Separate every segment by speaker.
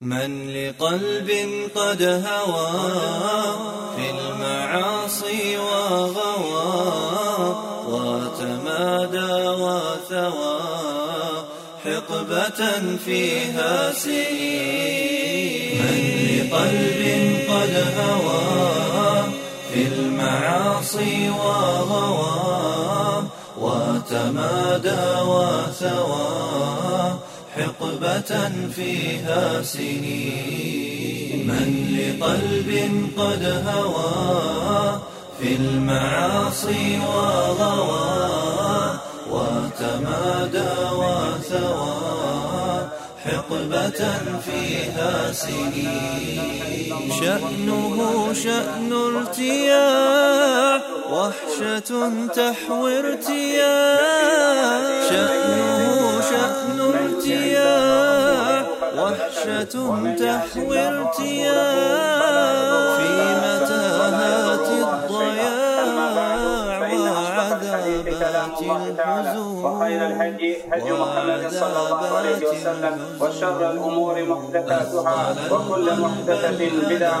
Speaker 1: من لقلب قد هوى في المعاصي وغوى وتمادى وثوى حقبة فيها سنين. من لقلب قد هوى في المعاصي وغوى وتمادى وثوى حقبة فيها سنين من لقلب قد هوى في المعاصي وغوى وتمادى وثوى. حقبة فيها سنين. شأنه شأن ارتياح وحشة تحوي ارتياح. شأنه شأن ارتياح وحشة تحوي ارتياح. في وعذابات الحزن
Speaker 2: وخير الهدي هدي محمد صلى الله عليه وسلم وشر الأمور محدثاتها وكل محدثة بدعة.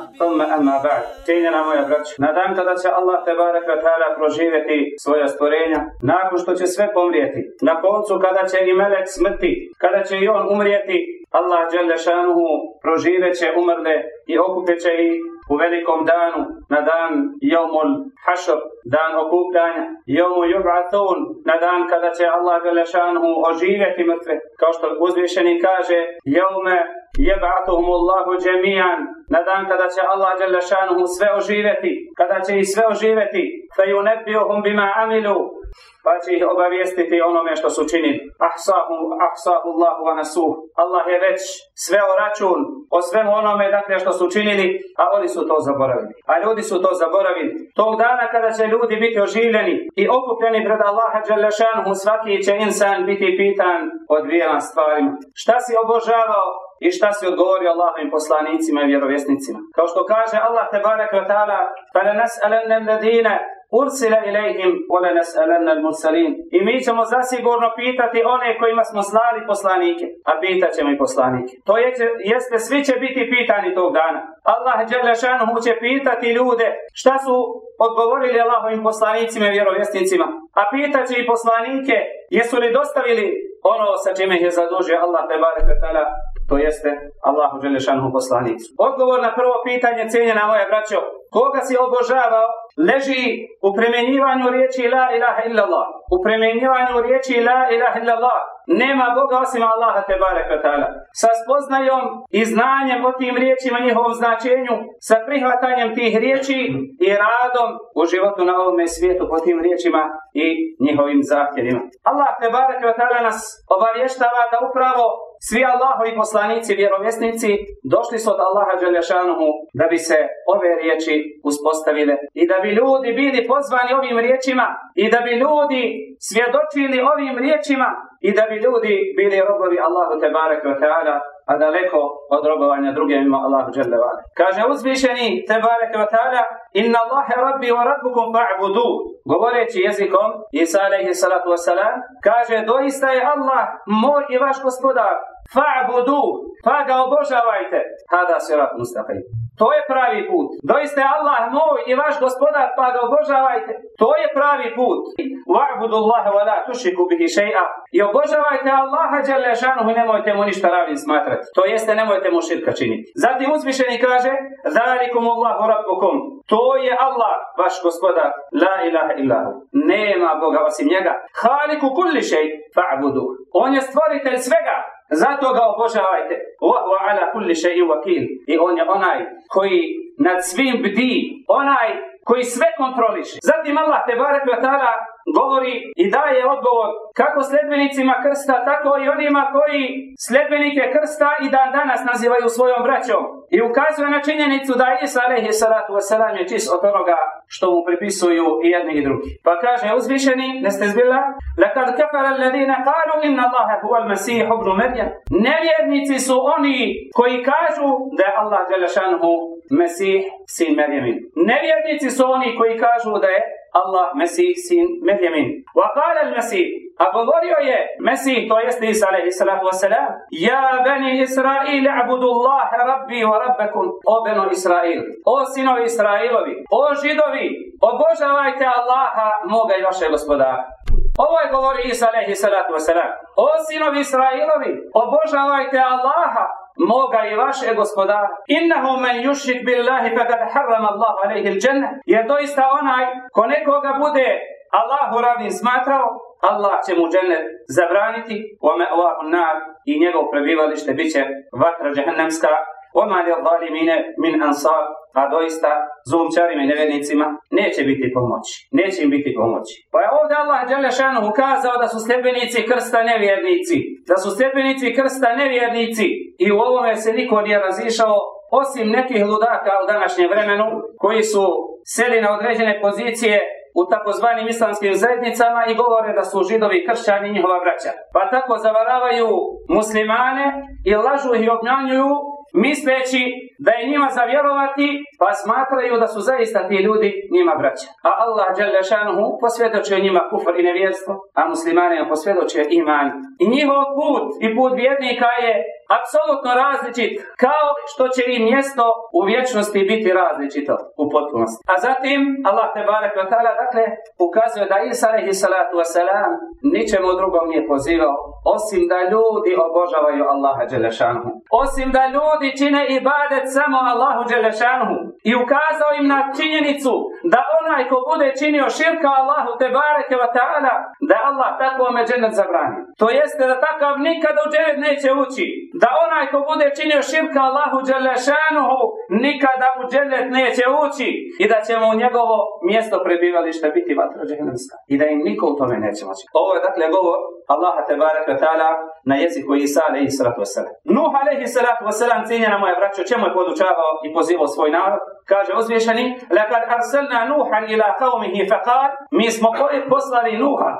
Speaker 2: Thumma amma ba'd. Cijenjena moja braća, na dan kada će Allah tebarek ve ta'ala proživjeti svoja stvorenja, nakon što će sve pomrijeti, na koncu kada će i melek smrti, kada će i on umrijeti, Allah Đelešanuhu proživeće će umrle i okupit će ih u velikom danu, na dan Jomul Hašr, dan okupljanja, jomul Jub'atun, na dan kada će Allah Đelešanuhu oživjeti mrtve, kao što uzvišeni kaže, Jome jeb'atuhum Allahu džemijan, na dan kada će Allah Đelešanhu sve oživjeti, kada će ih sve oživjeti, fe yunebbiuhum bima amilu, pa će ih obavijestiti onome što su činili. Ahsahu, ahsahu Allahu wa nasuh. Allah je već sve o račun, o svemu onome dakle što su činili, a oni su to zaboravili. A ljudi su to zaboravili. Tog dana kada će ljudi biti oživljeni i okupljeni pred Allaha Đalešanhu, svaki će insan biti pitan o dvijema stvarima. Šta si obožavao i šta si odgovorio Allahovim poslanicima i vjerovjesnicima. Kao što kaže Allah te barek wa ta'ala, ne nas ladine ursila ilajhim wala nas'alanna al-mursalin. I mi ćemo zasigurno pitati one kojima smo slali poslanike, a pitat ćemo i poslanike. To je, jeste, svi će biti pitani tog dana. Allah dželle šanuhu će pitati ljude šta su odgovorili Allahovim poslanicima i vjerovjesnicima. A pitat će i poslanike jesu li dostavili ono sa čime ih je zadužio Allah te barek to jeste Allahu Đelešanu poslanicu. Odgovor na prvo pitanje, cijenjena moja braćo, koga si obožavao, leži u premjenjivanju riječi La ilaha illallah. U premjenjivanju riječi La ilaha illallah. Nema Boga osim Allaha te barek Sa spoznajom i znanjem o tim riječima, njihovom značenju, sa prihvatanjem tih riječi i radom u životu na ovome svijetu po tim riječima i njihovim zahtjevima. Allah te barek nas obavještava da upravo svi Allahovi poslanici, vjerovjesnici, došli su od Allaha Đelešanuhu da bi se ove riječi uspostavile i da bi ljudi bili pozvani ovim riječima i da bi ljudi svjedočili ovim riječima i da bi ljudi bili robovi Allahu Tebarek wa ta'ala a daleko od robovanja drugim ima Allahu wa Kaže uzvišeni Tebarek wa ta'ala Inna Allahe rabbi wa rabbukum fa'budu Govoreći jezikom Isa alaihi salatu wasalam kaže doista je Allah moj i vaš gospodar fa'budu pa ga obožavajte Hada sirat mustaqim to je pravi put. Doista Allah moj i vaš gospodar, pa ga obožavajte. To je pravi put. Wa'budu Allah wa la tušiku bihi še'a. I obožavajte Allaha dželle i nemojte mu ništa ravim smatrati. To jeste nemojte mu širka činiti. Zatim uzvišeni kaže: "Zalikum Allahu rabbukum." To je Allah, vaš gospodar. La ilaha illahu. Nema Boga osim njega. Haliku kulli šej fa'budu. On je stvoritelj svega. Zato ga obožavajte. Wa ala kulli shay'in wakil. I on je onaj koji nad svim bdi, onaj koji sve kontroliši. Zatim Allah te barek govori i daje odgovor kako sledbenicima krsta, tako i onima koji sledbenike krsta i dan danas nazivaju svojom braćom. I ukazuje na činjenicu da Isa alaihi salatu wasalam je čist od onoga što mu pripisuju i jedni i drugi. Pa kaže uzvišeni, neste zbila, Lekad kafara alladina kalu inna Allahe huval mesih obnu Merjem. Nevjernici su oni koji kažu da je Allah Đelešanhu mesih sin Merjemin. Nevjernici su oni koji kažu da je Allah Mesih sin Merjemin. Wa qala al-Mesih, a govorio je Mesih, to jeste Isa alaihi salatu wasalam, Ja bani Israil, abudu Allah, rabbi wa rabbakum. O beno Israil, o sinovi Israilovi, o židovi, obožavajte Allaha, moga i vaše gospodara. Ovo je govori Isa alaihi salatu wasalam. O sinovi Israilovi, obožavajte Allaha, moga i vaše gospodara. Innahu men yushrik billahi faqad harrama Allah alejhi al-janna. Jer doista onaj ko nekoga bude Allahu ravnim smatrao, Allah će mu džennet zabraniti, wa ma'wahu nar i njegov prebivalište biće vatra džehennemska. Oma li zalimine min ansar, a doista zulumčarima i nevjernicima neće biti pomoći. Neće im biti pomoći. Pa je ovdje Allah Đelešanu ukazao da su sljedbenici krsta nevjernici. Da su sljedbenici krsta nevjernici. I u ovome se niko nije razišao osim nekih ludaka u današnjem vremenu koji su seli na određene pozicije u takozvanim islamskim zajednicama i govore da su židovi kršćani njihova braća. Pa tako zavaravaju muslimane i lažu ih i obnjanjuju misleći da je njima zavjerovati, pa smatraju da su zaista ti ljudi njima braća. A Allah Đalešanuhu posvjedočio njima kufr i nevjerstvo, a muslimanima posvjedočio iman. I njihov put i put vjernika je apsolutno različit, kao što će i mjesto u vječnosti biti različito u potpunosti. A zatim Allah te barek dakle ukazuje da Isa alaihi salatu wasalam ničemu drugom nije pozivao osim da ljudi obožavaju Allaha Đelešanuhu. Osim da ljudi čine ibadet samo Allahu Đelešanuhu. I ukazao im na činjenicu da onaj ko bude činio širka Allahu te bareke wa ta'ala, da Allah tako me dženet zabrani. To jeste da takav nikada u dženet neće ući. Da onaj ko bude činio širka Allahu Đelešanuhu, nikada u dženet neće ući. I da će mu njegovo mjesto prebivališta biti vatra džehennemska. I da im niko u tome neće moći. Ovo je dakle govor Allaha te bareke wa ta'ala na jeziku Isa alaihi salatu wasalam. Nuh alaihi salatu wasalam, cijenjena moja braćo, čemu je podučavao i pozivao svoj narod? Kaže uzvišeni, لَكَدْ أَرْسَلْنَا نُوحًا إِلَىٰ قَوْمِهِ فَقَالْ Mi smo poslali Nuha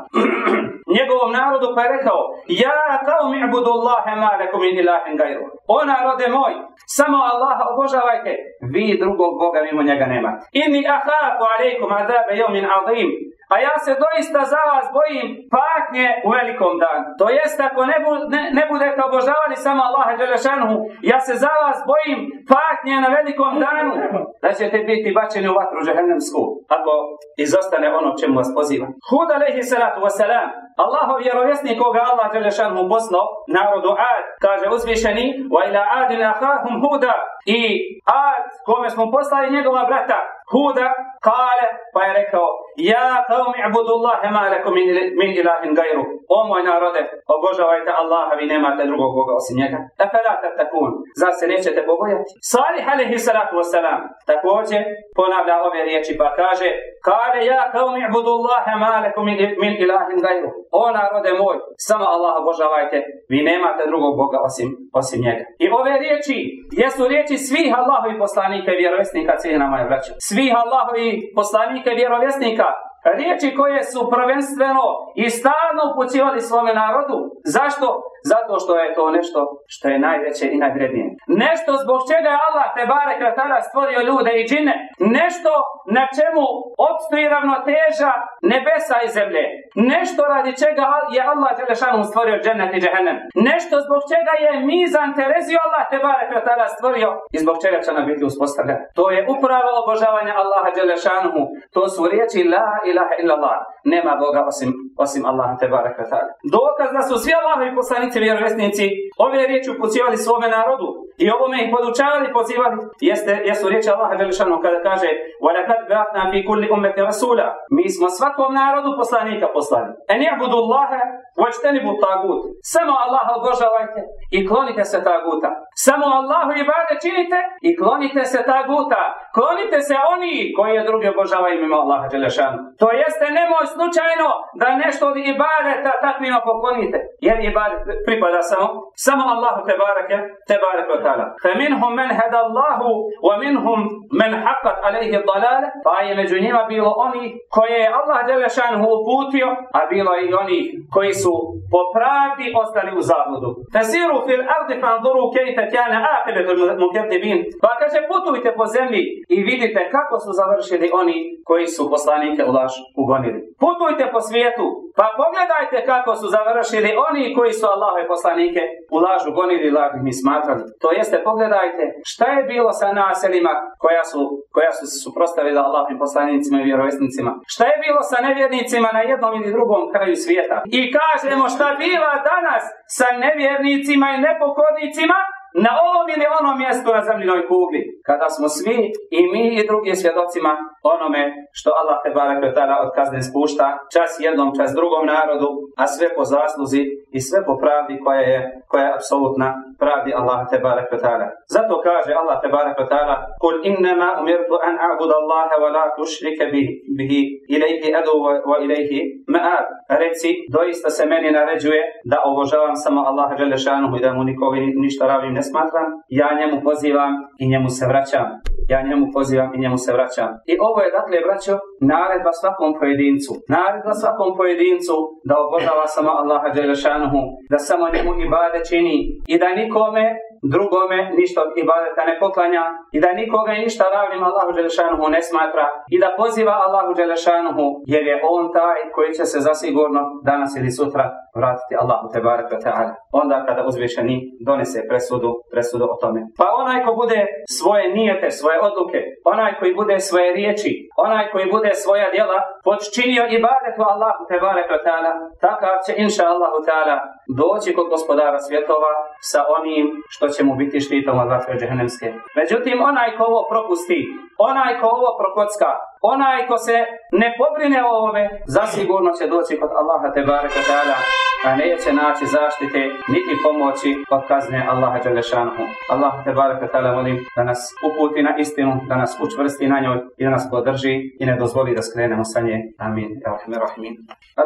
Speaker 2: njegovom narodu pa je rekao Ja qaumi ibudu Allahe ma lakum min ilahin gajru. O narode moj, samo Allaha obožavajte, vi drugog Boga mimo njega nemate. Inni ahafu alaikum azabe yawmin azim. A ja se doista za vas bojim patnje u velikom danu. To jest, ako ne, bu, ne, ne budete obožavali samo Allaha Đelešanuhu, ja se za vas bojim patnje na velikom danu, da ćete biti bačeni u vatru džehennemsku, ako izostane ono čemu vas poziva. Hud alaihi salatu wasalam, Allahov vjerovjesnik koga Allah Đelešanuhu poslao, narodu Ad, kaže uzvišeni, wa ila adin ahahum huda, i Ad, kome smo poslali njegova brata, Huda, kale, pa je rekao, ja qaumi ibudu Allahe ma lakum min, ilahin gajru. O moj narode, obožavajte Allaha, vi nemate drugog Boga osim njega. Efela tatakun, zar se nećete pobojati? Salih alaihi salatu wasalam, također ponavlja ove riječi pa kaže, kale ja qaumi ibudu Allahe ma lakum min, ilahin gajru. O narode moj, samo Allah obožavajte, vi nemate drugog Boga osim, osim njega. I ove riječi jesu riječi svih Allahovi poslanika i vjerovjesnika cijena moje braće. Svih Allahovi poslanika i vjerovjesnika Riječi koje su prvenstveno i stalno upućivali svome narodu. Zašto? Zato što je to nešto što je najveće i najvrednije. Nešto zbog čega je Allah te bare kratara stvorio ljude i džine. Nešto na čemu obstoji ravnoteža nebesa i zemlje. Nešto radi čega je Allah Đelešanu stvorio džennet i džehennem. Nešto zbog čega je mizan Terezio Allah te bare kratara stvorio i zbog čega će nam biti uspostavljen. To je upravo obožavanje Allaha Đelešanu. To su riječi la ilaha illallah. Nema Boga osim, osim Allaha te kratara. Dokaz da su svi Allahovi poslanici vjerovjesnici ove riječi upućivali svome narodu i ovome ih podučavali i pozivali, jeste, jesu riječi Allaha Đelešanu kada kaže وَلَكَدْ بَعْتْنَا فِي كُلِّ أُمَّةِ رَسُولًا Mi smo svakom narodu poslanika poslali. En i'budu Allahe وَاجْتَنِبُ tagut. Samo Allaha obožavajte i klonite se taguta. Samo Allahu ibade činite i klonite se taguta. Klonite se oni koji je drugi obožavaju mimo Allaha Đelešanu. To jeste nemoj slučajno da nešto od ibadeta takvima poklonite. Jer ibadet pripada samo samo Allahu te barake te barake ta'ala. Men hada Allahu wa minhum men haqqat alaihi dalale. Pa je među njima bilo oni koje je Allah Đelešanu uputio, a bilo i oni koji su po pravdi ostali u zabludu. Tasiru fil ardi fanzuru kejfe kjane aqibetul mukerdibin. Pa kaže putujte po zemlji i vidite kako su završili oni koji su poslanike u laž ugonili. Putujte po svijetu, pa pogledajte kako su završili oni koji su Allahove poslanike u laž ugonili i laž mi smatrali. To jeste, pogledajte šta je bilo sa naselima koja su, koja su se suprostavili Allahovim poslanicima i vjerovjesnicima. Šta je bilo sa nevjernicima na jednom ili drugom kraju svijeta. I kažemo šta biva danas sa nevjernicima i nepokornicima na ovom ili onom mjestu na zemljinoj kugli, kada smo svi i mi i drugi svjedocima onome što Allah te barek od kazne spušta, čas jednom, čas drugom narodu, a sve po zasluzi i sve po pravdi koja je, koja je apsolutna pravdi Allah te barek Zato kaže Allah te barek ta'ala Kul innama umirtu an a'budu Allaha wa la tushrike bihi ilaihi adu wa ilaihi ma'ab. Reci, doista se meni naređuje da obožavam samo Allaha Đelešanuhu i da mu nikovi ništa ravim smatram, ja njemu pozivam i njemu se vraćam. Ja njemu pozivam i njemu se vraćam. I ovo je dakle, braćo, naredba svakom pojedincu. Naredba svakom pojedincu da obožava samo Allaha Đelešanuhu, da samo njemu ibade čini i da nikome drugome ništa od ibadeta ne poklanja i da nikoga ništa ravnim Allahu Đelešanuhu ne smatra i da poziva Allahu Đelešanuhu jer je on taj koji će se zasigurno danas ili sutra vratiti Allahu Tebarek Ta'ala. Onda kada uzvišeni donese presudu, presudu o tome. Pa onaj ko bude svoje nijete, svoje odluke, onaj koji bude svoje riječi, onaj koji bude svoja djela počinio ibadetu Allahu Tebarek Ta'ala, takav će inša Allahu Ta'ala doći kod gospodara svjetova sa onim što će mu biti štitom od vatre džehennemske. Međutim, onaj ko ovo propusti, onaj ko ovo prokocka, onaj ko se ne pobrine o ovome, zasigurno će doći kod Allaha te bareka ta'ala, a neće naći zaštite niti pomoći od kazne Allaha Đalešanhu. Allah te bareka ta'ala molim da nas uputi na istinu, da nas učvrsti na njoj i da nas podrži i ne dozvoli da skrenemo sa nje. Amin.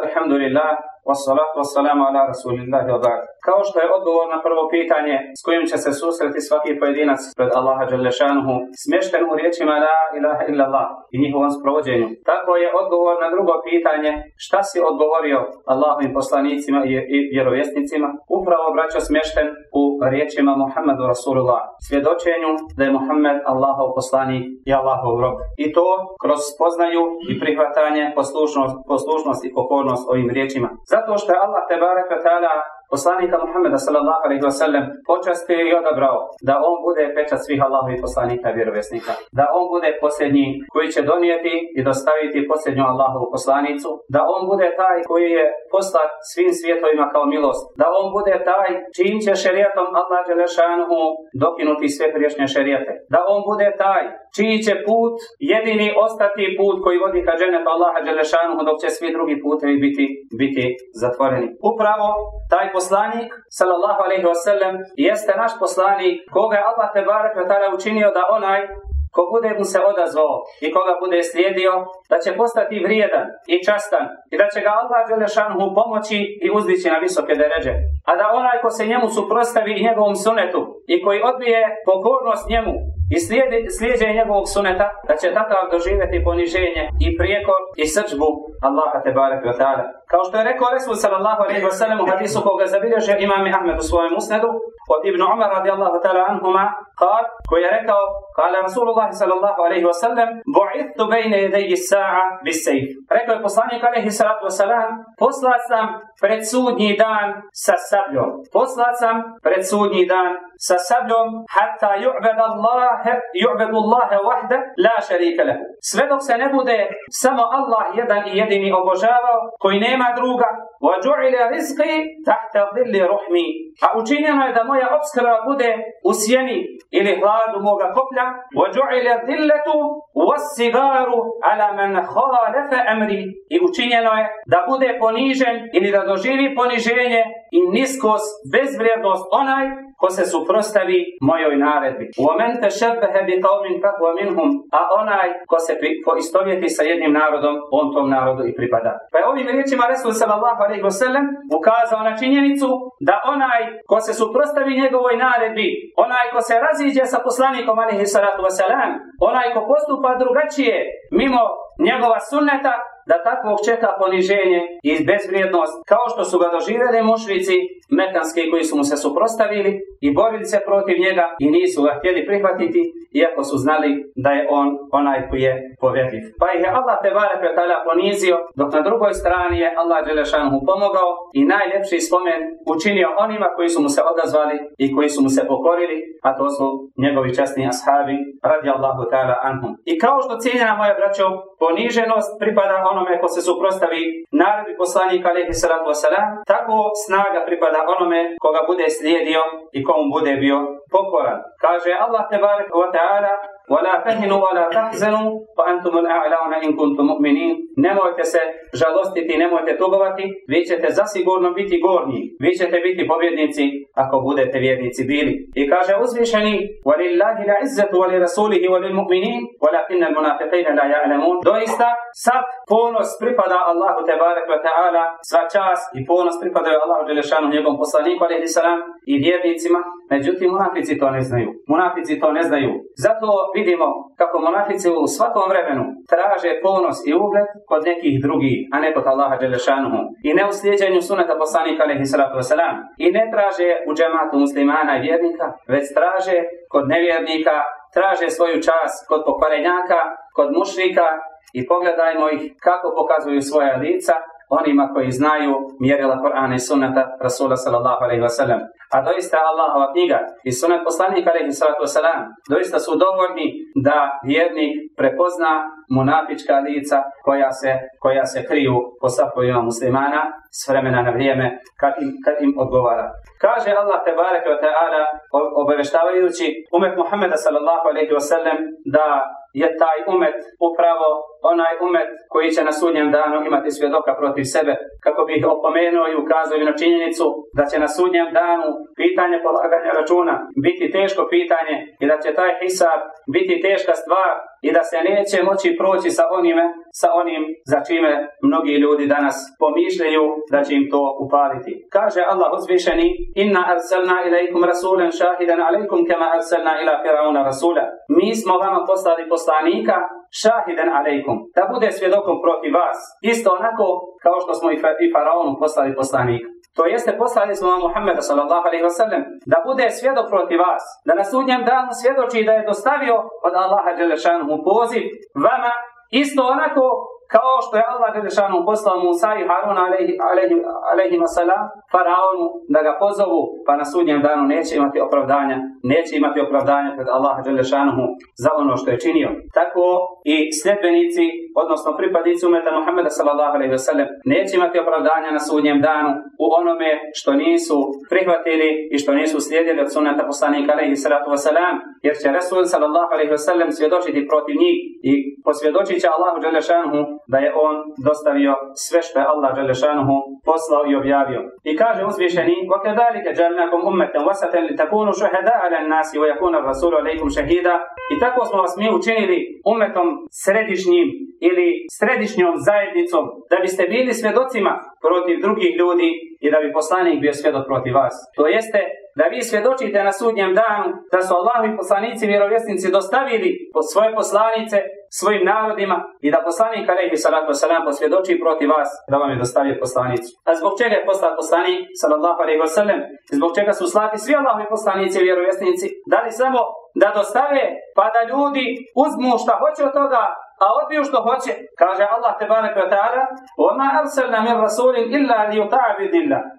Speaker 2: Alhamdulillah, wassalatu wassalamu ala rasulillahi wa ba'd. Kao što je odgovor na prvo pitanje s kojim će se susreti svaki pojedinac pred Allaha Đalešanuhu, smješten u riječima La ilaha illallah i njihovom sprovođenju. Tako je odgovor na drugo pitanje šta si odgovorio Allahovim poslanicima i vjerovjesnicima, upravo braćo smješten u riječima Muhammedu Rasulullah, svjedočenju da je Muhammed Allahov poslanik i Allahov rob. I to kroz spoznaju i prihvatanje, poslušnost, poslušnost i pokornost ovim riječima. Zato što je Allah te baraka poslanika Muhammeda sallallahu alaihi wa sallam počastio i odabrao da on bude pečat svih Allahovih poslanika i vjerovjesnika. Da on bude posljednji koji će donijeti i dostaviti posljednju Allahovu poslanicu. Da on bude taj koji je poslat svim svijetovima kao milost. Da on bude taj čim će šerijatom Allah Đelešanuhu dokinuti sve priješnje šerijate. Da on bude taj čiji će put jedini ostati put koji vodi ka dženetu Allaha Đelešanuhu dok će svi drugi putevi biti, biti zatvoreni. Upravo taj poslanik, sallallahu alaihi wasallam, jeste naš poslanik koga je Allah te barek učinio da onaj ko bude mu se odazvao i koga bude slijedio, da će postati vrijedan i častan i da će ga Allah Đelešanhu pomoći i uzdići na visoke deređe. A da onaj ko se njemu suprostavi i njegovom sunetu i koji odbije pokornost njemu i slijedi, slijeđenje njegovog suneta, da će takav doživjeti poniženje i prijekor i srđbu Allaha te barek wa ta'ala. Kao što je rekao Resul sallallahu alaihi wa sallam u hadisu koga zabilježe imam Ahmed u svojem usnedu od Ibn Umar radijallahu ta'ala anhuma kar, koji je rekao Kale Rasulullah sallallahu alaihi wa sallam Bu'ithu bejne jedeji sa'a bis sejf. Rekao je poslanik alaihi sallatu wa sallam Poslat sam pred sudnji dan sa sabljom. Poslat sam pred sudnji dan sa sabljom hatta ju'bed Allah ju'bedu Allah wahda la šarika lehu. Sve dok se ne bude samo Allah jedan i jedin jedini obožavao, koji nema druga. وَجُعِلَ رِزْقِي تَحْتَ ظِلِّ رُحْمِي A učinjeno je da moja obskrba bude u sjeni ili hladu moga koplja. وَجُعِلَ الذِّلَّةُ وَالسِّغَارُ عَلَى مَنْ خَالَفَ أَمْرِي I učinjeno je da bude ponižen ili da doživi poniženje i niskost, bezvrijednost onaj ko se suprostavi mojoj naredbi. وَمَنْ تَشَبَّهَ بِقَوْمٍ فَهُوَ مِنْهُمْ A onaj ko se poistovjeti sa jednim narodom, on tom narodu i pripada. Pa je ovim riječima Resul sallallahu alaihi wa sallam ukazao na činjenicu da onaj ko se suprostavi njegovoj naredbi, onaj ko se raziđe sa poslanikom alaihi salatu wa sallam, onaj ko postupa drugačije mimo njegova sunneta, da takvog čeka poniženje i bezvrijednost, kao što su ga doživjeli mušrici mekanski koji su mu se suprostavili i borili se protiv njega i nisu ga htjeli prihvatiti, iako su znali da je on onaj koji je povjedljiv. Pa ih je Allah te barek ponizio, dok na drugoj strani je Allah Đelešanhu pomogao i najljepši spomen učinio onima koji su mu se odazvali i koji su mu se pokorili, a to su njegovi časni ashabi, radi Allahu ta'ala anhum. I kao što cijenjena moja braćo, poniženost pripada onome ko se suprostavi naredbi poslanika alaihi salatu wasalam, tako snaga pripada onome koga bude slijedio i komu bude bio pokoran. Kaže Allah te wa ta'ala ولا تهنوا ولا تحزنوا وانتم الاعلون ان كنتم مؤمنين nemojte se žalostiti nemojte tugovati vi ćete zasigurno biti gornji vi ćete biti pobjednici ako budete vjernici bili i kaže uzvišeni walillahi العزه ولرسوله وللمؤمنين ولكن المنافقين لا يعلمون doista sav ponos pripada Allahu te barek ve taala sva čast i ponos pripada Allahu dželešanu njegovom poslaniku alejhi salam i vjernicima međutim munafici to ne znaju munafici to ne znaju zato vidimo kako monafici u svakom vremenu traže ponos i ugled kod nekih drugih, a ne kod Allaha Đelešanuhu. I ne u slijedjenju suneta poslanika alaihi salatu wasalam. I ne traže u džematu muslimana i vjernika, već traže kod nevjernika, traže svoju čast kod pokvarenjaka, kod mušrika i pogledajmo ih kako pokazuju svoja lica onima koji znaju mjerila Korana i sunnata Rasula sallallahu alaihi wa sallam. A doista Allahova knjiga i sunat poslanika alaihi sallatu wa sallam doista su dovoljni da vjernik prepozna munafička lica koja se, koja se kriju po safovima muslimana s vremena na vrijeme kad im, kad im odgovara. Kaže Allah te bareke wa ta'ala obaveštavajući umet Muhammeda sallallahu alaihi wa sallam da je taj umet upravo onaj umet koji će na sudnjem danu imati svjedoka protiv sebe, kako bi ih opomenuo i ukazao na činjenicu da će na sudnjem danu pitanje polaganja računa biti teško pitanje i da će taj hisab biti teška stvar i da se neće moći proći sa onime, sa onim za čime mnogi ljudi danas pomišljaju da će im to upaliti. Kaže Allah uzvišeni Inna arsalna ilaikum rasulan shahidan alaikum kama arsalna ila firauna rasula. Mi smo vama poslali poslanika šahiden alejkum, da bude svjedokom protiv vas, isto onako kao što smo i faraonu poslali poslanika. To jeste poslali smo vam Muhammeda sallallahu alaihi wasallam da bude svjedok protiv vas, da na sudnjem danu svjedoči da je dostavio od Allaha Đelešanu poziv. Vama isto onako kao što je Allah Đelešanu poslao Musa i Harun alaihi salam faraonu da ga pozovu pa na sudnjem danu neće imati opravdanja neće imati opravdanja pred Allah Đelešanu za ono što je činio. Tako i sljedbenici odnosno pripadnici umeta Muhammeda sallallahu alejhi ve neće imati opravdanja na sudnjem danu u onome što nisu prihvatili i što nisu slijedili od sunneta poslanika alejhi salatu vesselam jer će Resul sallallahu alejhi ve svjedočiti protiv njih i posvjedočit će Allahu dželešanhu da je on dostavio sve što je Allah dželešanhu poslao i objavio. I kaže uzvišeni: "Wa kadhalika ja'alnakum ummatan wasatan litakunu shuhada'a 'ala an-nasi wa yakuna ar-rasulu 'alaykum shahida." I tako smo vas mi učinili umetom središnjim ili središnjom zajednicom da biste bili svjedocima protiv drugih ljudi i da bi poslanik bio svjedok protiv vas. To jeste da vi svjedočite na sudnjem danu da su Allahovi poslanici vjerovjesnici dostavili svoje poslanice svojim narodima i da poslanik alejhi salatu vesselam posvjedoči protiv vas da vam je dostavio poslanicu. A zbog čega je poslat poslanik sallallahu alejhi ve sellem? Zbog čega su slati svi Allahovi poslanici i vjerovjesnici? Da li samo da dostave, pa da ljudi uzmu šta hoće od toga, a odbiju što hoće. Kaže Allah te barek ve taala: "Wa ma arsalna min rasulin illa li yuta'a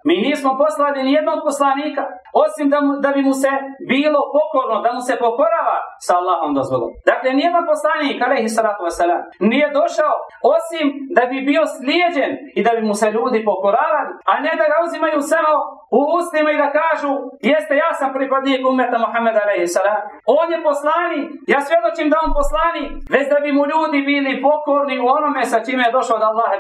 Speaker 2: Mi nismo poslali ni jednog poslanika osim da, mu, da bi mu se bilo pokorno, da mu se pokorava sa Allahom dozvolom. Dakle, nijedan poslanik, alaihi salatu wasalam, nije došao osim da bi bio slijeđen i da bi mu se ljudi pokoravali, a ne da ga uzimaju samo u ustima i da kažu jeste ja sam pripadnik umeta Muhammeda alaihi salam. On je poslanik, ja svjedočim da on poslani, već da bi mu ljudi bili pokorni u onome sa čime je došao od Allaha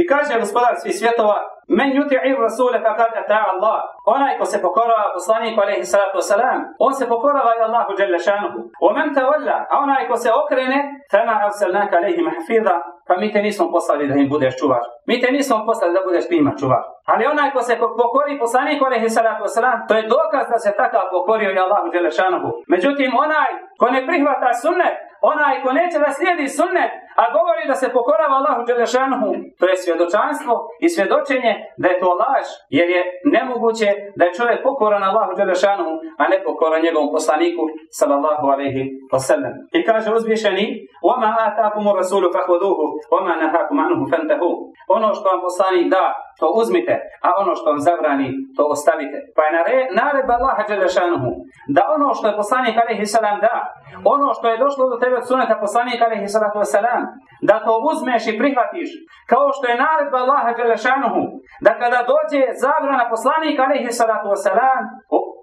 Speaker 2: I kaže gospodar svih svjetova, Men yuti'i rasule faqad ata'a Allah. Onaj ko se pokorava poslaniku alejhi salatu wasalam, on se pokorava i Allahu dželle šanuhu. Wa man tawalla, a onaj ko se okrene, fama arsalnaka alejhim hafiza, pa mi te nismo poslali da im budeš čuvar. Mi te nismo poslali da budeš njima čuvar. Ali onaj ko se pokori poslaniku alejhi salatu wasalam, to je dokaz da se takav pokorio i Allahu dželle šanuhu. Međutim onaj ko ne prihvata sunnet, onaj ko neće da slijedi sunnet, a govori da se pokorava Allahu Đelešanuhu, to je svjedočanstvo i svjedočenje da je to laž, jer je nemoguće da je čovjek pokoran Allahu Đelešanuhu, a ne pokoran njegovom poslaniku, sallallahu alaihi wasallam. I kaže uzvišeni, وَمَا آتَاكُمُ الرَّسُولُ فَحْوَدُوهُ وَمَا نَهَاكُمْ عَنْهُ فَانْتَهُ Ono što vam poslanik da, to uzmite, a ono što vam zabrani, to ostavite. Pa je naredba Allaha Đelešanuhu, da ono što je poslanik alaihi salam da, ono što je došlo do tebe od suneta poslanika alaihi salatu wasalam, da to uzmeš i prihvatiš, kao što je naredba Allaha Đelešanuhu, da kada dođe zabrana poslanika alaihi salatu wasalam,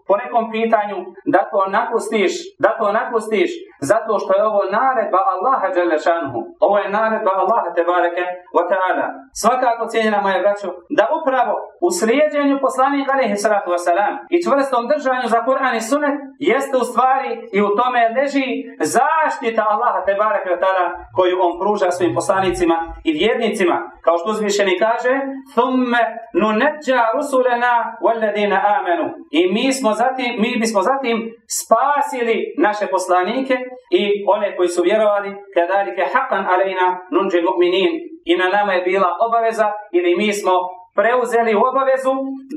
Speaker 2: po nekom pitanju, da to napustiš, da to napustiš, zato što je ovo naredba Allaha Đelešanuhu. Ovo je naredba Allaha Tebareke wa ta'ala. Svakako cijenjena moja braćo, da upravo u slijedjenju poslanika alaihi salatu wasalam i čvrstom držanju za Kur'an i sunet jeste u stvari i u tome leži zaštita Allaha Tebareke wa ta'ala koju on pruža svojim poslanicima i vjernicima. Kao što uzvišeni kaže, thumme nunedja rusulena walladina amenu. I mi smo zatim, mi bismo zatim spasili naše poslanike i one koji su vjerovali, kadalike haqqan alejna nunđi mu'minin. I na nama je bila obaveza ili mi smo preuzeli obavezu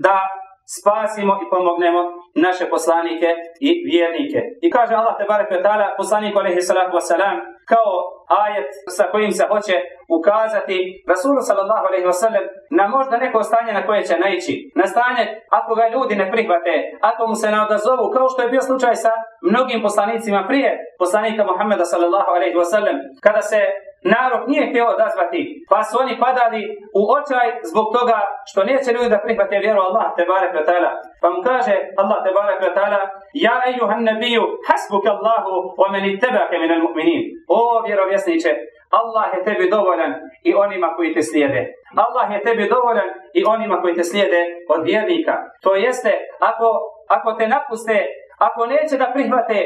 Speaker 2: da spasimo i pomognemo naše poslanike i vjernike. I kaže Allah te barek ta'ala poslaniku alejhi salatu wasalam kao ajet sa kojim se hoće ukazati Rasulu sallallahu alejhi wasallam na možda neko stanje na koje će naići. Na stanje ako ga ljudi ne prihvate, ako mu se ne odazovu, kao što je bio slučaj sa mnogim poslanicima prije poslanika Muhammeda sallallahu alejhi wasallam kada se narod nije htio odazvati, pa su oni padali u očaj zbog toga što neće ljudi da prihvate vjeru Allah te barek Pa mu kaže Allah te barek Ja ejuhan nabiju hasbuk Allahu wa meni tebake minal mu'minin. O vjerovjesniče, Allah je tebi dovoljan i onima koji te slijede. Allah je tebi dovoljan i onima koji te slijede od vjernika. To jeste, ako, ako te napuste, ako neće da prihvate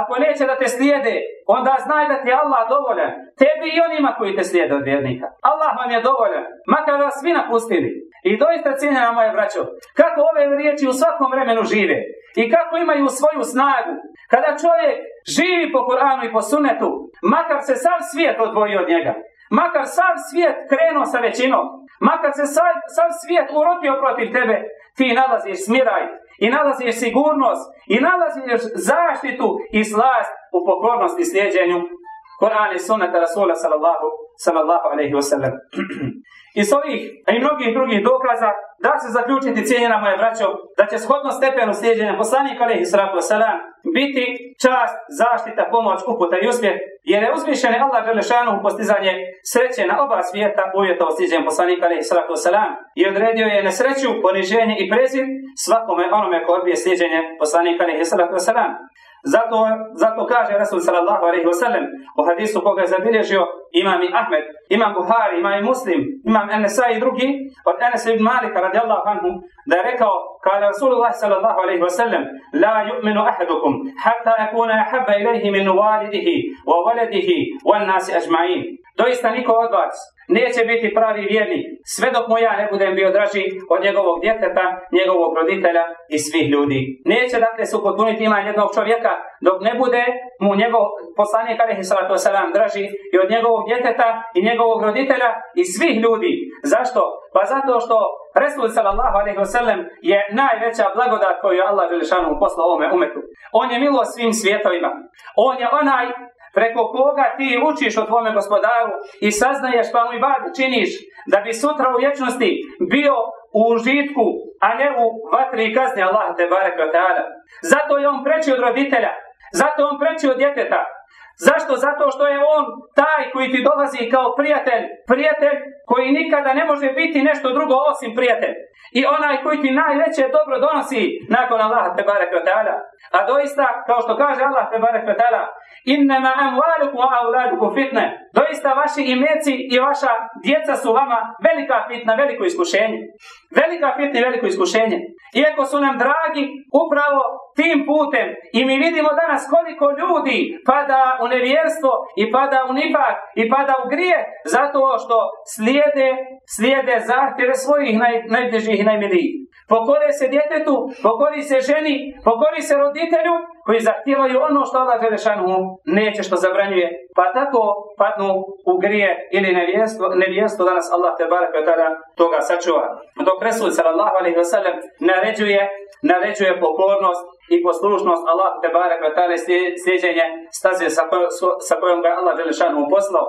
Speaker 2: ako neće da te slijede, onda znaj da ti je Allah dovoljan. Tebi i onima koji te slijede od vjernika. Allah vam je dovoljan. Makar vas svi napustili. I doista cijenjena moje braćo, kako ove riječi u svakom vremenu žive i kako imaju svoju snagu. Kada čovjek živi po Koranu i po sunetu, makar se sav svijet odvoji od njega, makar sav svijet krenuo sa većinom, makar se sav, sav svijet urotio protiv tebe, ti nalaziš smiraj, i nalaziš sigurnost i nalaziš zaštitu i slast u pokornosti slijedjenju Kur'an i Rasula sallallahu, sallallahu alaihi wasallam. Iz ovih, a i mnogih drugih dokaza, da se zaključiti cijenjena moje braćo, da će shodno stepenu slijedjenja poslanika alaihi sallatu wasallam biti čast, zaštita, pomoć, uputa i uspjeh, jer je uzvišen Allah Želešanu u postizanje sreće na oba svijeta uvjeta slijedjenja poslanika alaihi sallatu wasallam i odredio je nesreću, poniženje i prezir svakome onome ko odbije slijedjenje poslanika alaihi sallatu wasallam. Zato, zato kaže Rasul sallallahu alaihi wa sallam u hadisu koga je zabilježio imam i Ahmed, imam Buhari, imam i Muslim, imam Enesa i drugi od Enes ibn Malika radijallahu anhu da je rekao kaže Rasulullah sallallahu alaihi wa sallam la yu'minu ahadukum hatta akuna ahabba ilaihi min walidihi wa waladihi wa nasi ajma'in. Doista niko od vas neće biti pravi vjernik sve dok mu ja ne budem bio draži od njegovog djeteta, njegovog roditelja i svih ljudi. Neće dakle se upotpuniti ima jednog čovjeka dok ne bude mu njegov poslanik alaihi salatu wasalam draži i od njegovog djeteta i njegovog roditelja i svih ljudi. Zašto? Pa zato što Resul sallallahu alaihi wasallam je najveća blagodat koju je Allah Želešanu poslao ovome umetu. On je milo svim svijetovima. On je onaj preko koga ti učiš o tvome gospodaru i saznaješ pa mu i bad činiš da bi sutra u vječnosti bio u užitku, a ne u vatri i kazni Allah te barek Zato je on preći od roditelja, zato je on preći od djeteta, Zašto? Zato što je on taj koji ti dolazi kao prijatelj, prijatelj koji nikada ne može biti nešto drugo osim prijatelj. I onaj koji ti najveće dobro donosi nakon Allaha te barek A doista, kao što kaže Allah te barek Innama amwalukum wa auladukum fitne. Doista vaši imeci i vaša djeca su vama velika fitna, veliko iskušenje. Velika fitna i veliko iskušenje. Iako su nam dragi upravo tim putem i mi vidimo danas koliko ljudi pada u nevjerstvo i pada u nifak i pada u grije zato što slijede, slijede zahtjeve svojih naj, najbližih i najmilijih. Pokore se djetetu, pokori se ženi, pokori se roditelju koji zahtijevaju ono što Allah Želešanu neće što zabranjuje. Pa tako padnu u grije ili nevjesto, nevjesto danas Allah te barek tada toga sačuva. Dok Resul sallallahu alaihi wa sallam naređuje, naređuje pokornost i poslušnost Allah te barek tada slijeđenje staze sa, sa kojom ga Allah Želešanu poslao.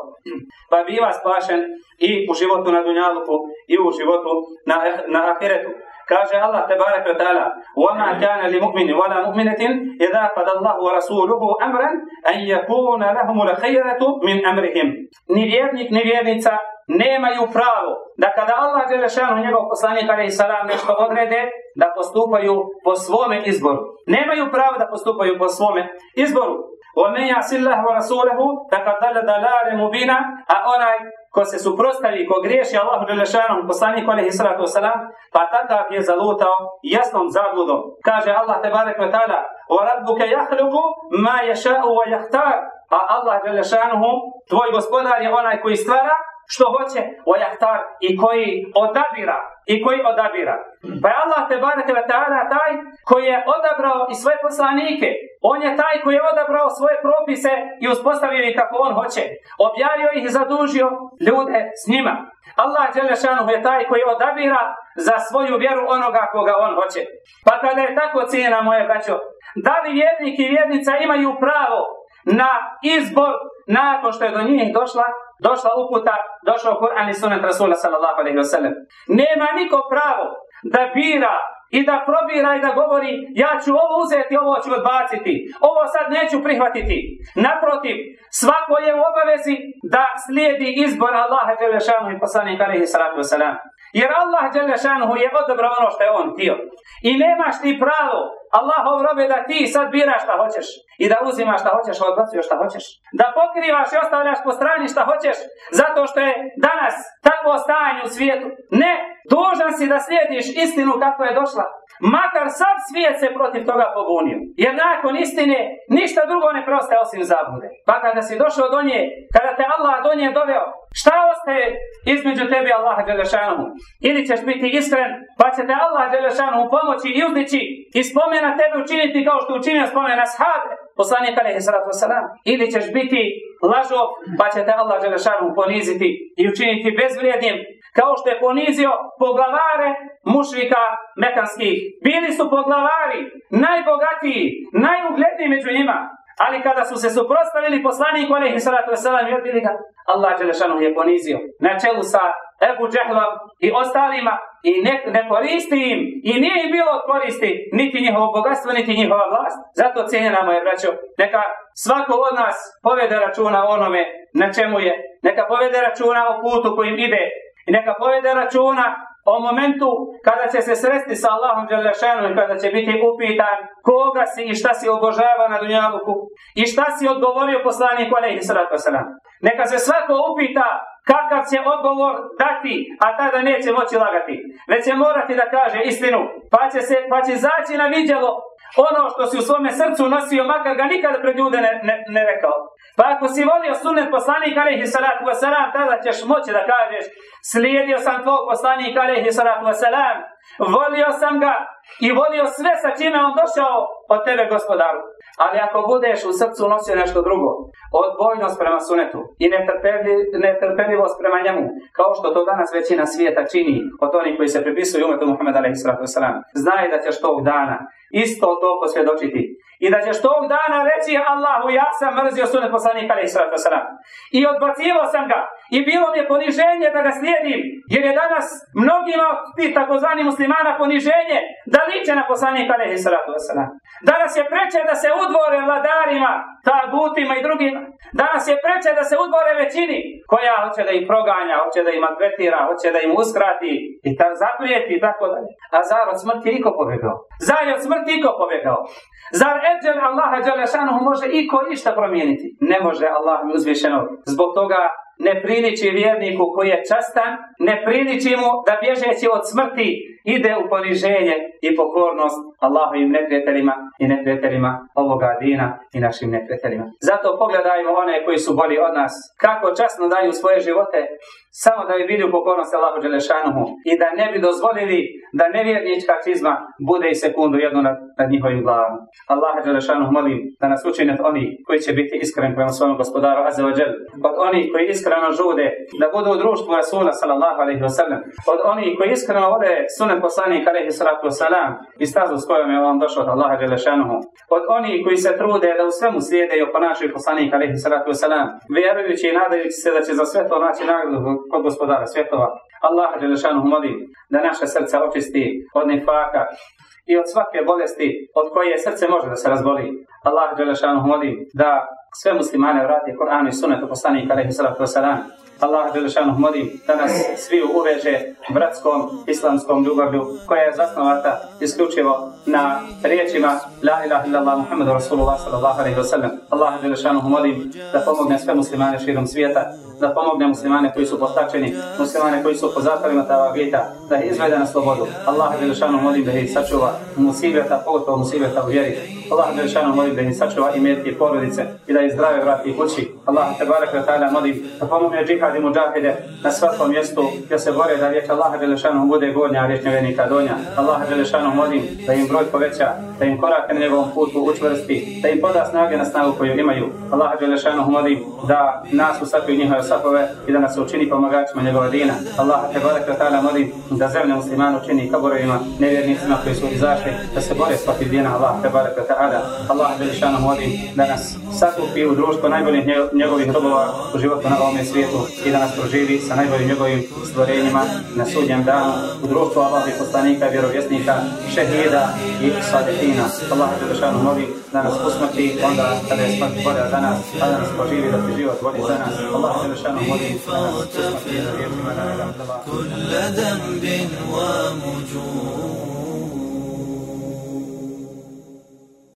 Speaker 2: Pa biva spašen i u životu na Dunjaluku i u životu na, na Ahiretu. قال الله تبارك وتعالى وما كان لمؤمن ولا مؤمنة إذا قضى الله ورسوله أمرا أن يكون لهم الخيرة من أمرهم نيرنيك نيرنيتسا نيما يفرالو da kada Allah žele šanu njegov poslanik ali i salam nešto odrede, da postupaju po svome izboru. Nemaju pravo da postupaju po svome izboru. وَمَنْ يَعْسِ اللَّهُ وَرَسُولَهُ تَكَدَلَ دَلَارِ مُبِينَ A onaj ko se suprostavi, ko griješi Allahu Đelešanom, poslaniku alihi salatu wasalam, pa takav je zalutao jasnom zabludom. Kaže Allah te barek ve ta'ala, o radbuke jahluku ma ješa'u wa jahtar, a Allah Đelešanuhu, tvoj gospodar je onaj koji stvara što hoće, o jahtar i koji odabira i koji odabira. Pa je Allah te ta'ala taj koji je odabrao i svoje poslanike, on je taj koji je odabrao svoje propise i uspostavio ih kako on hoće. Objavio ih i zadužio ljude s njima. Allah Đelešanu je taj koji odabira za svoju vjeru onoga koga on hoće. Pa kada je tako cijena moje braćo, da li vjernik i vjernica imaju pravo na izbor nakon što je do njih došla došla uputa, došao Kur'an i sunet Rasula sallallahu alaihi wa sallam. Nema niko pravo da bira i da probira i da govori ja ću ovo uzeti, ovo ću odbaciti, ovo sad neću prihvatiti. Naprotiv, svako je u obavezi da slijedi izbor Allaha i poslanika alaihi salatu wasalam. Jer Allah Đelešanu je odobrao ono što je on htio. I nemaš ti pravo Allahov robe da ti sad biraš šta hoćeš i da uzimaš šta hoćeš, odbacuješ šta hoćeš. Da pokrivaš i ostavljaš po strani šta hoćeš zato što je danas takvo stanje u svijetu. Ne, dužan si da slijediš istinu kako je došla. Makar sad svijet se protiv toga pobunio. Jer nakon istine ništa drugo ne prostaje osim zabude. Pa kada si došao do nje, kada te Allah do nje doveo, šta ostaje između tebi i Allaha Đelešanomu? Ili ćeš biti iskren, pa će te Allah Đelešanomu pomoći i uzdići i spomena tebe učiniti kao što učinio spomena shabe, poslanik alaihi salatu wasalam. Ili ćeš biti lažov, pa će te Allah Đelešanomu poniziti i učiniti bezvrijednim kao što je ponizio poglavare mušrika mekanskih. Bili su poglavari, najbogatiji, najugledniji među njima. Ali kada su se suprotstavili poslaniku alaihi salatu wasalam i odbili ga, Allah Đelešanu je ponizio na čelu sa Ebu Džehlom i ostalima i ne, ne koristi im i nije im bilo koristi niti njihovo bogatstvo, niti njihova vlast. Zato cijenjena moje braćo, neka svako od nas povede računa onome na čemu je, neka povede računa o putu kojim ide i neka povede računa o momentu kada će se sresti sa Allahom Đelešanom i kada će biti upitan koga si i šta si obožavao na Dunjaluku i šta si odgovorio poslaniku alaihi sallatu wasalam. Neka se svako upita kakav će odgovor dati, a tada neće moći lagati. Već će morati da kaže istinu, pa će, se, pa će zaći na vidjelo ono što si u svome srcu nosio, makar ga nikada pred ljude ne, ne, ne rekao. Pa ako si volio sunnet poslanika alaihi salatu wasalam, tada ćeš moći da kažeš slijedio sam tvoj poslanika alaihi salatu wasalam, volio sam ga i volio sve sa čime on došao od tebe gospodaru. Ali ako budeš u srcu nosio nešto drugo, odbojnost prema sunetu i netrpeljivost prema njemu, kao što to danas većina svijeta čini od onih koji se pripisuju umetu Muhammed a.s. Znaj da ćeš tog dana isto to posvjedočiti. I da ćeš tog dana reći Allahu ja sam mrzio sunet poslanika a.s. I odbacivo sam ga i bilo mi je poniženje da ga slijedim, jer je danas mnogima ti takozvani muslimana poniženje da liče na poslanika nehi salatu Danas je preče da se udvore vladarima, tagutima i drugima. Danas je preče da se udvore većini koja hoće da ih proganja, hoće da im maltretira, hoće da im uskrati i ta zaprijeti i tako dalje. A zar od smrti iko pobjegao? Zar od smrti iko pobjegao? Zar eđel Allaha Đalešanuhu može iko išta promijeniti? Ne može Allah mi uzvišeno. Zbog toga ne priliči vjerniku koji je častan, ne priliči mu da bježeći od smrti ide u poniženje i pokornost Allahovim neprijateljima i neprijateljima ovoga dina i našim neprijateljima. Zato pogledajmo one koji su bolji od nas, kako časno daju svoje živote, samo da bi bili u pokornosti Allahu Đelešanuhu i da ne bi dozvolili da nevjernička čizma bude i sekundu jednu nad, nad njihovim glavama. Allah Đelešanuhu molim da nas učinite oni koji će biti iskreni prema svojom gospodaru Azzawajal, od onih koji iskreno žude da budu u društvu Rasula sallallahu alaihi wasallam, od onih koji iskreno vode sunet poslanika alaihi salatu wasalam i stazu s kojom je on došao od Allaha Đelešanuhu, od onih koji se trude da u svemu slijede i oponašaju poslanika alaihi salatu wasalam, vjerujući i nadajući se da će za sve to naći nagradu kod gospodara svjetova. Allah Đelešanu molim da naše srca očisti od nifaka i od svake bolesti od koje srce može da se razboli. Allah Đelešanu molim da sve muslimane vrati Koranu i sunetu poslanika alaihi salatu wasalam Allah Đelešanu molim da nas svi uveže bratskom islamskom ljubavlju koja je zasnovata isključivo na riječima La ilaha illallah Muhammadu Rasulullah sallallahu alaihi wa sallam. Allah Đelešanu molim da pomogne sve muslimane širom svijeta da pomogne muslimane koji su postačeni, muslimane koji su po zatvorima vijeta, da ih izvede na slobodu. Allah Đelešanu molim da ih sačuva musibeta, pogotovo musibeta u vjeri. Allah Đelešanu molim da ih sačuva i metke porodice i da ih zdrave vrati kući. Allah te barek ta'ala molim da pomogne džihad i muđahide na svakom mjestu gdje se bore da riječ Allah Đelešanu bude gornja, a riječ nevjernika donja. Allah Đelešanu molim da im broj poveća, da im korake na njegovom putu učvrsti, da im poda snage na snagu koju imaju. Allah Đelešanu molim da nas u njihove safove i da nas učini pomagačima njegova dina. Allah te barek ta'ala molim da zemlje muslimanu učini kaborovima, nevjernicima koji su izašli da se bore protiv dina Allah te barek ta'ala. Allah Đelešanu molim da nas sakupi u društvo najboljih njegovih robova u životu na ovome svijetu i da nas proživi sa najboljim njegovim stvorenjima na sudnjem danu u društvu Allah i poslanika, vjerovjesnika, šehida i sadehina. Allah Đelešanu molim da nas usmrti onda kada je smrt bolja za nas, a da nas proživi da ti život vodi za nas. Allah Đelešanu molim da nas usmrti na riječima